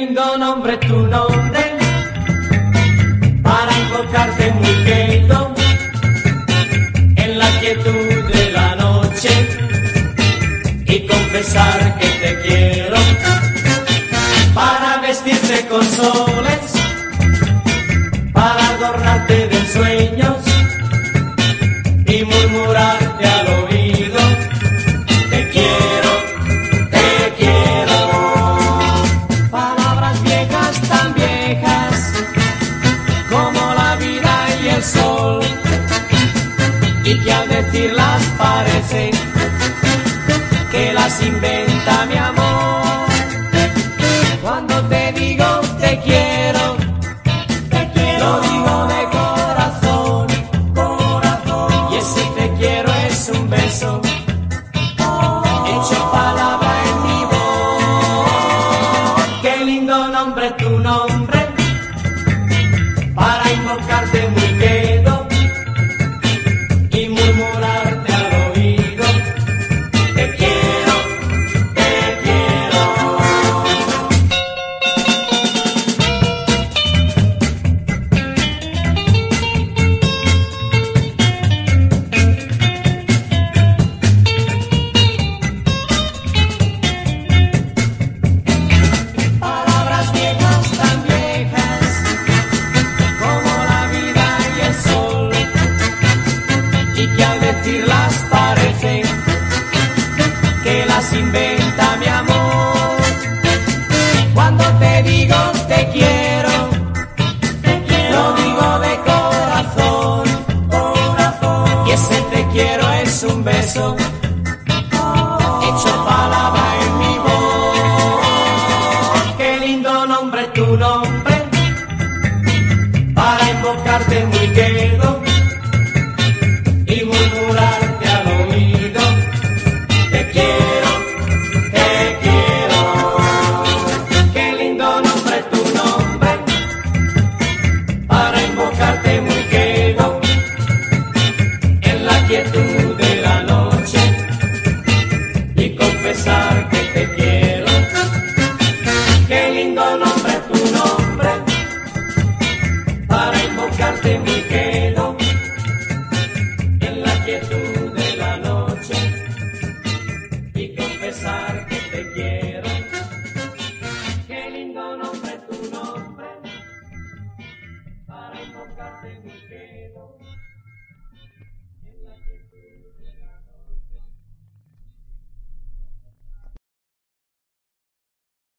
lindo nombre tu nombre para invocarte muy querido en la quietud de la noche y confesar que te quiero para vestirte con soles y que al decirlas parece que las inventa mi amor. Cuando te digo te quiero te quiero lo digo de corazón corazón. Y ese te quiero es un beso hecho palabra en mi voz. Qué lindo nombre tu nombre un beso te quiero. Qué lindo nombre es tu nombre, para invocarte mi quedo. En la quietud de la noche y confesar que te quiero. Qué lindo nombre es tu nombre, para invocarte mi quedo.